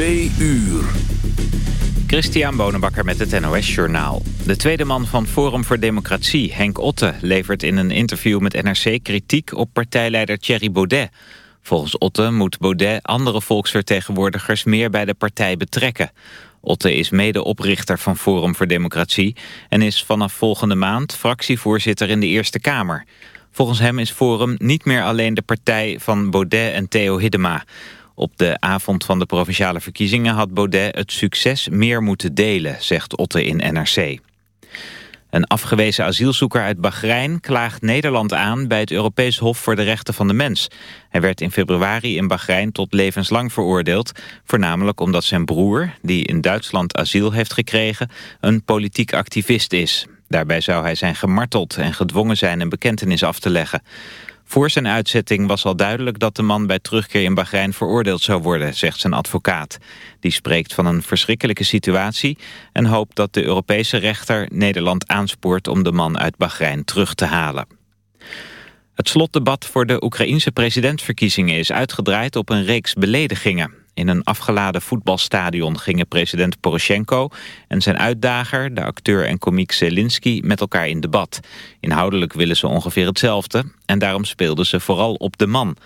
Twee uur. Christian Bonenbakker met het NOS Journaal. De tweede man van Forum voor Democratie, Henk Otte... levert in een interview met NRC kritiek op partijleider Thierry Baudet. Volgens Otte moet Baudet andere volksvertegenwoordigers... meer bij de partij betrekken. Otte is medeoprichter van Forum voor Democratie... en is vanaf volgende maand fractievoorzitter in de Eerste Kamer. Volgens hem is Forum niet meer alleen de partij van Baudet en Theo Hiddema... Op de avond van de provinciale verkiezingen had Baudet het succes meer moeten delen, zegt Otte in NRC. Een afgewezen asielzoeker uit Bahrein klaagt Nederland aan bij het Europees Hof voor de Rechten van de Mens. Hij werd in februari in Bahrein tot levenslang veroordeeld, voornamelijk omdat zijn broer, die in Duitsland asiel heeft gekregen, een politiek activist is. Daarbij zou hij zijn gemarteld en gedwongen zijn een bekentenis af te leggen. Voor zijn uitzetting was al duidelijk dat de man bij terugkeer in Bahrein veroordeeld zou worden, zegt zijn advocaat. Die spreekt van een verschrikkelijke situatie en hoopt dat de Europese rechter Nederland aanspoort om de man uit Bahrein terug te halen. Het slotdebat voor de Oekraïense presidentsverkiezingen is uitgedraaid op een reeks beledigingen. In een afgeladen voetbalstadion gingen president Poroshenko en zijn uitdager, de acteur en komiek Zelensky, met elkaar in debat. Inhoudelijk willen ze ongeveer hetzelfde en daarom speelden ze vooral op de man.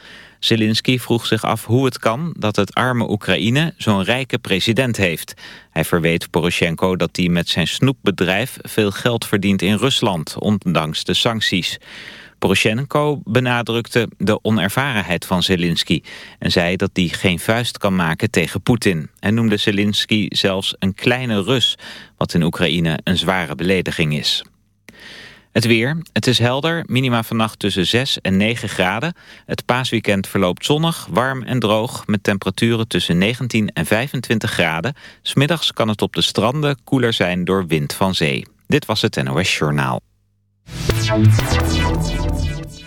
Zelensky vroeg zich af hoe het kan dat het arme Oekraïne zo'n rijke president heeft. Hij verweet Poroshenko dat hij met zijn snoepbedrijf veel geld verdient in Rusland, ondanks de sancties. Poroshenko benadrukte de onervarenheid van Zelensky... en zei dat hij geen vuist kan maken tegen Poetin. Hij noemde Zelensky zelfs een kleine Rus... wat in Oekraïne een zware belediging is. Het weer. Het is helder. Minima vannacht tussen 6 en 9 graden. Het paasweekend verloopt zonnig, warm en droog... met temperaturen tussen 19 en 25 graden. Smiddags kan het op de stranden koeler zijn door wind van zee. Dit was het NOS Journaal.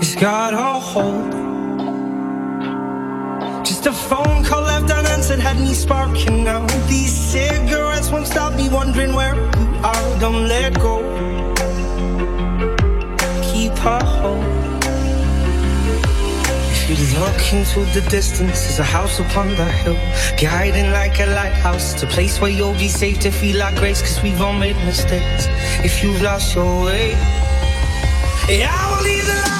It's got a hold. Just a phone call left unanswered had me sparking now. These cigarettes won't stop me wondering where you are. Don't let go. Keep a hold. If you look into the distance, there's a house upon the hill, guiding like a lighthouse. It's a place where you'll be safe to feel like grace, cause we've all made mistakes. If you've lost your way, yeah, I will leave the light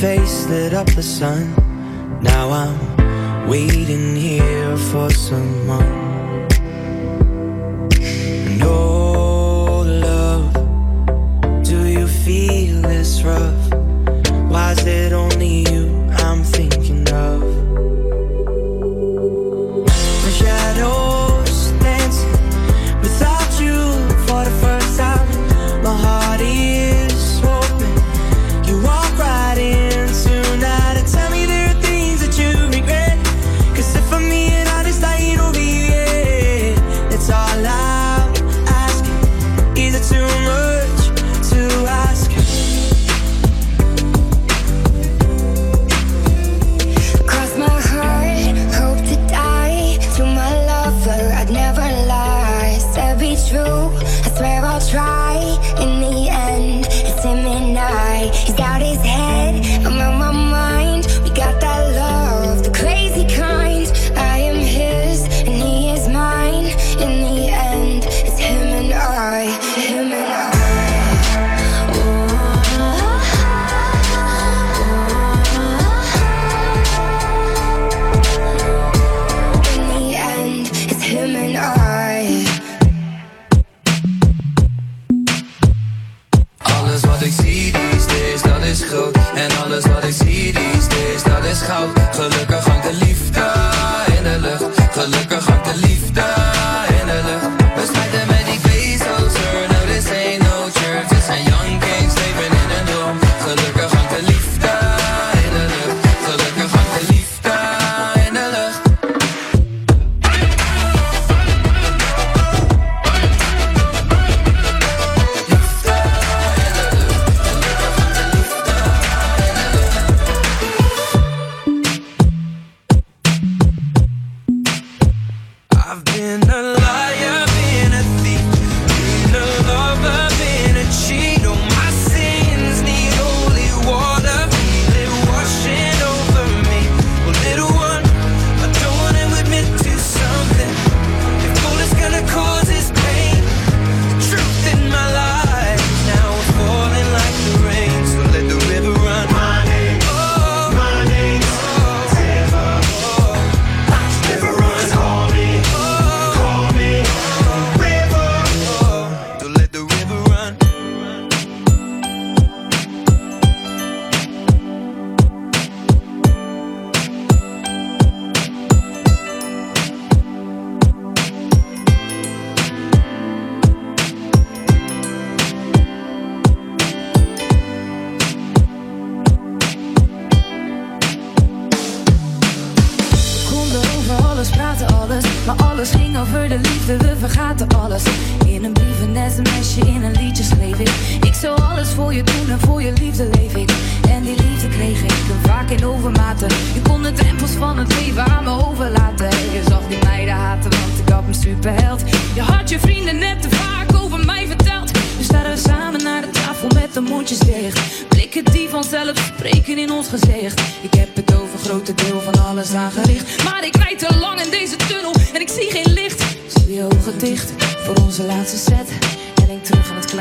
face lit up the sun. Now I'm waiting here for someone. And oh, love, do you feel this rough?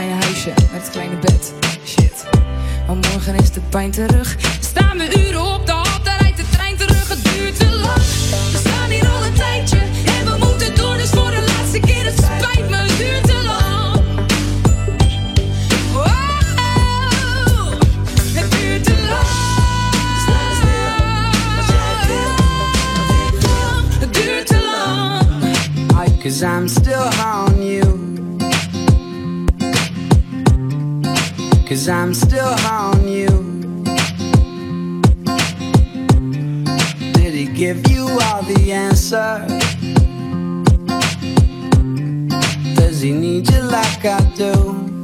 kleine huisje met het kleine bed. Shit, maar morgen is de pijn terug. Staan we uren op de hal, daar rijdt de trein terug. Het duurt te lang, we staan hier al een tijdje. En we moeten door, dus voor de laatste keer. Het spijt me, het duurt te lang. Wow, het duurt te lang. Het duurt te lang. Cause I'm still home. Cause I'm still on you. Did he give you all the answers? Does he need you like I do?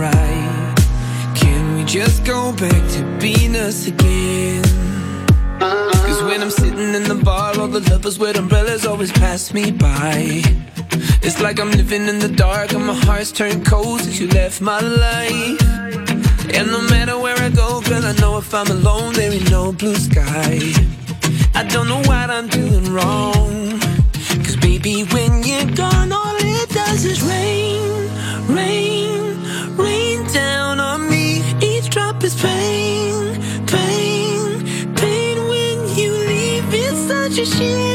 right. Can we just go back to being us again? Cause when I'm sitting in the bar, all the lovers with umbrellas always pass me by. It's like I'm living in the dark and my heart's turned cold since you left my life. And no matter where I go, girl, I know if I'm alone, there ain't no blue sky. I don't know what I'm doing wrong. Cause baby, when you're gone, all it does is rain, rain down on me. Each drop is pain, pain, pain when you leave. It's such a shame.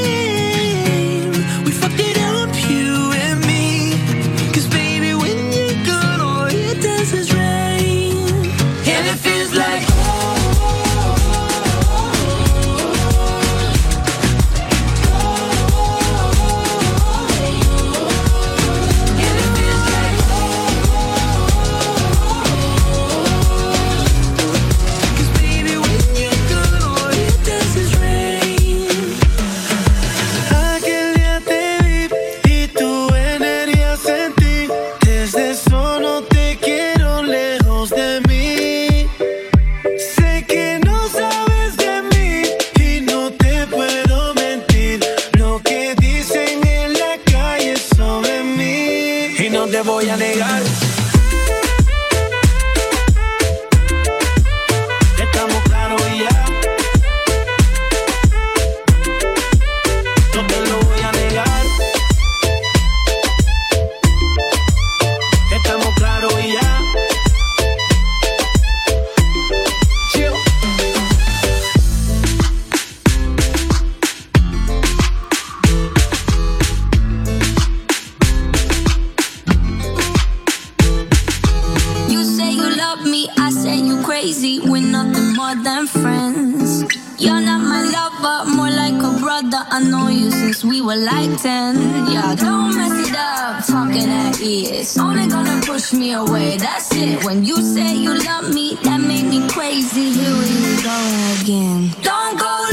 I know you since we were like 10. Yeah, don't mess it up, talking at it. Only gonna push me away, that's it. When you say you love me, that made me crazy. Here we go again. Don't go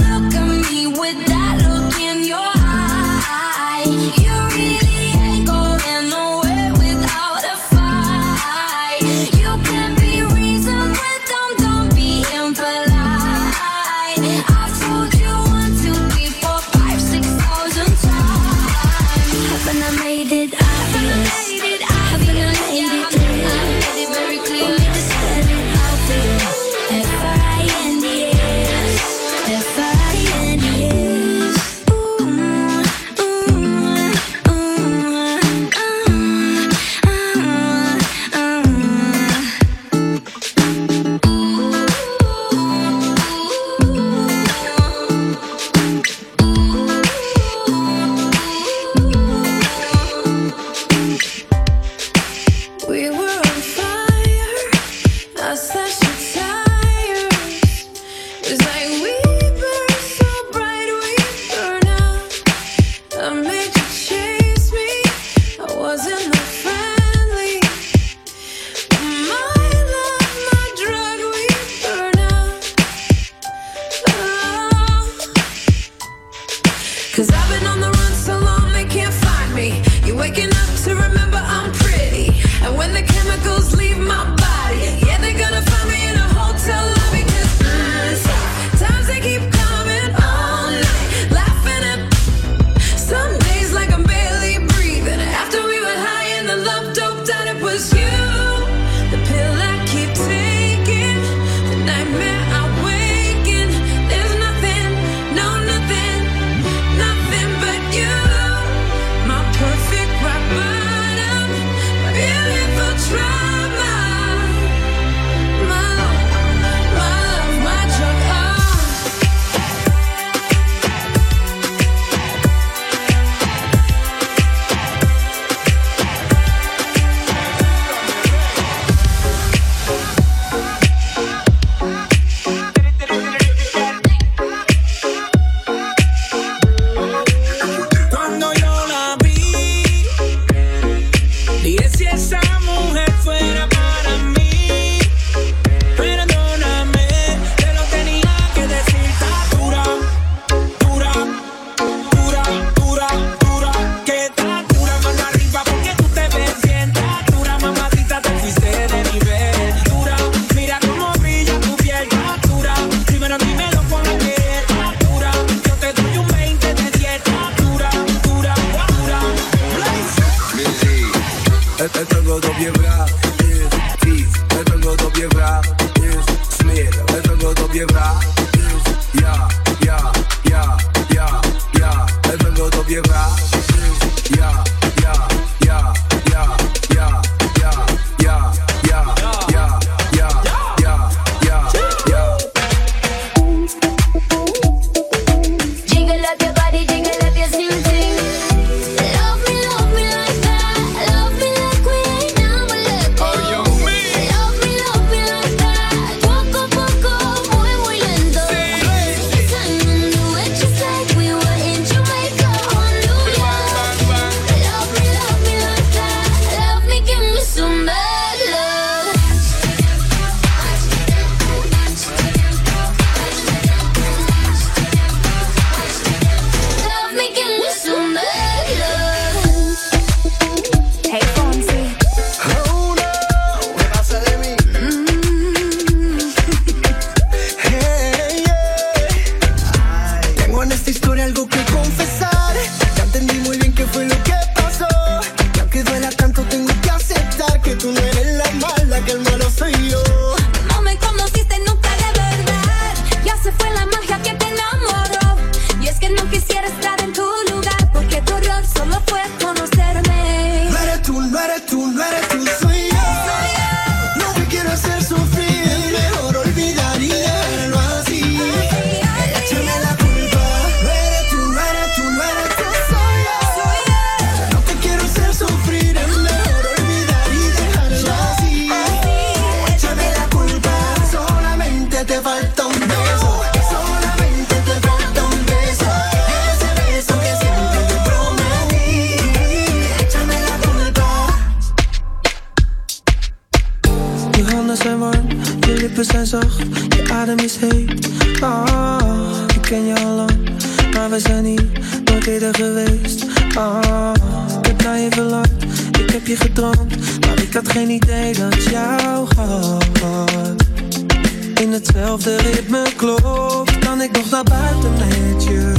hetzelfde ritme klopt. Kan ik nog naar buiten met je?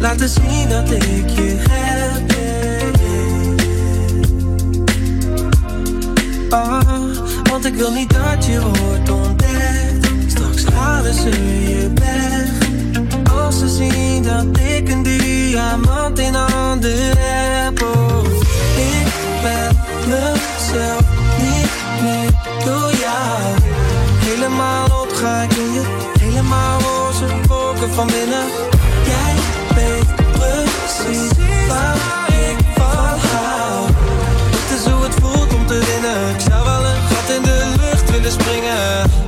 Laat Laten zien dat ik je heb. Ah, want ik wil niet dat je wordt ontdekt. Straks halen ze je weg. Als ze zien dat ik een diamant in handen heb. Oh, ik ben mezelf niet meer door jou. Helemaal Ga ik in je helemaal roze koken van binnen. Jij weet precies waar ik van hou. Het is hoe het voelt om te winnen. Ik zou wel een gat in de lucht willen springen.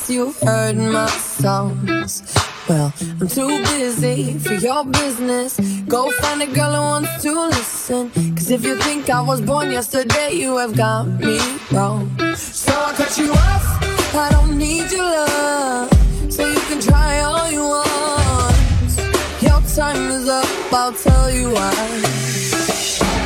guess you've heard my songs. Well, I'm too busy for your business. Go find a girl who wants to listen. Cause if you think I was born yesterday, you have got me wrong. So I cut you off. I don't need your love. So you can try all you want. Your time is up, I'll tell you why.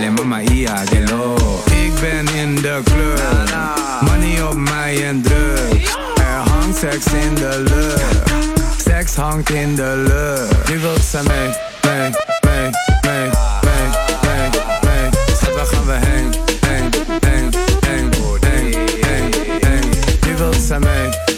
alleen maar Maia Ik ben in de club, money op mij en druk. Er hangt seks in de lucht, seks hangt in de lucht. Nu wil ze mee, mee, mee, mee, mee, mee, waar gaan we heen, heen, heen, heen, heen, heen, heen. Wil ze mee.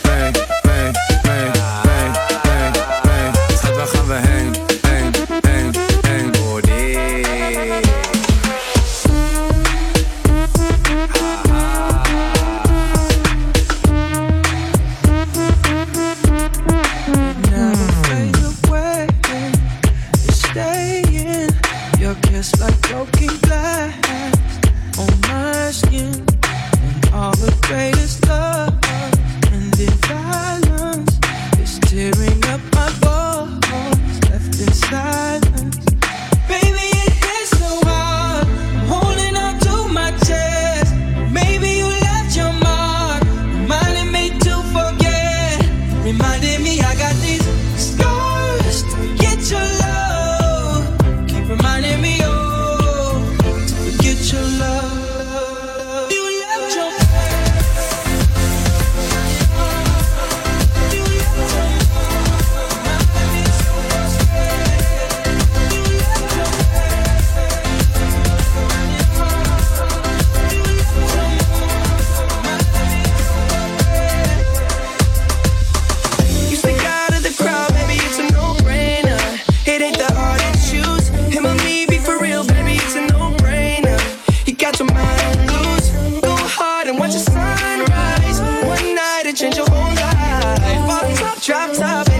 drop top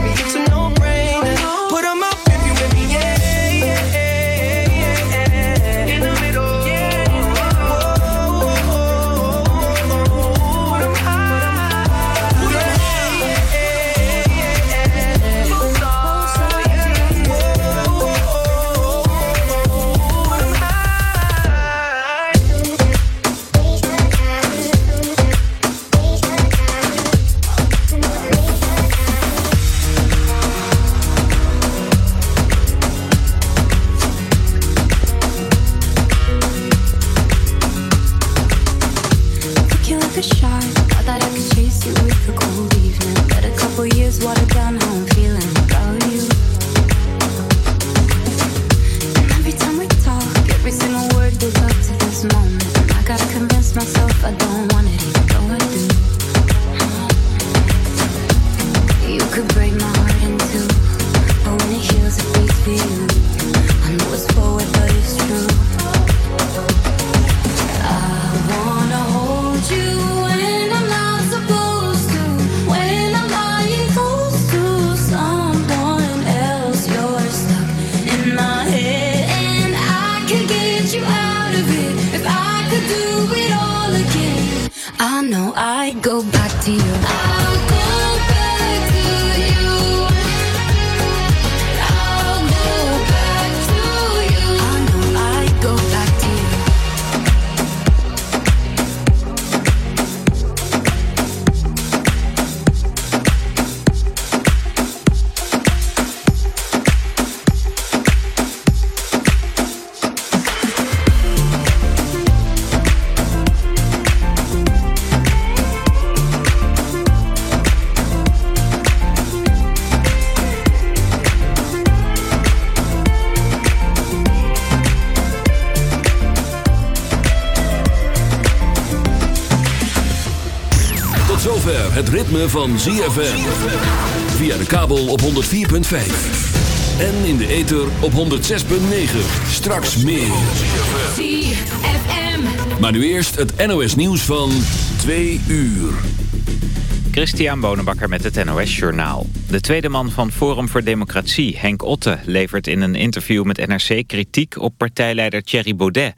het ritme van ZFM. Via de kabel op 104.5. En in de ether op 106.9. Straks meer. ZFM. Maar nu eerst het NOS nieuws van 2 uur. Christian Bonenbakker met het NOS Journaal. De tweede man van Forum voor Democratie, Henk Otte... levert in een interview met NRC kritiek op partijleider Thierry Baudet.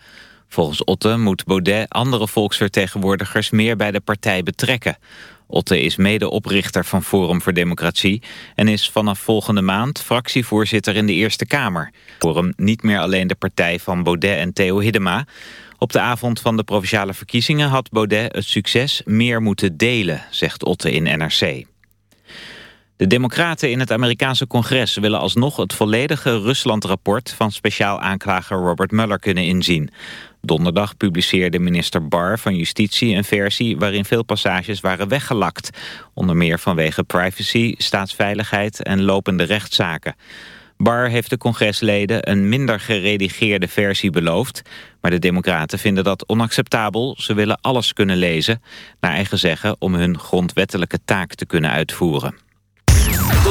Volgens Otte moet Baudet andere volksvertegenwoordigers... meer bij de partij betrekken. Otte is medeoprichter van Forum voor Democratie... en is vanaf volgende maand fractievoorzitter in de Eerste Kamer. Forum niet meer alleen de partij van Baudet en Theo Hiddema... Op de avond van de provinciale verkiezingen had Baudet het succes meer moeten delen, zegt Otte in NRC. De democraten in het Amerikaanse congres willen alsnog het volledige Rusland-rapport van speciaal aanklager Robert Mueller kunnen inzien. Donderdag publiceerde minister Barr van Justitie een versie waarin veel passages waren weggelakt. Onder meer vanwege privacy, staatsveiligheid en lopende rechtszaken. Barr heeft de congresleden een minder geredigeerde versie beloofd. Maar de democraten vinden dat onacceptabel. Ze willen alles kunnen lezen, naar eigen zeggen, om hun grondwettelijke taak te kunnen uitvoeren.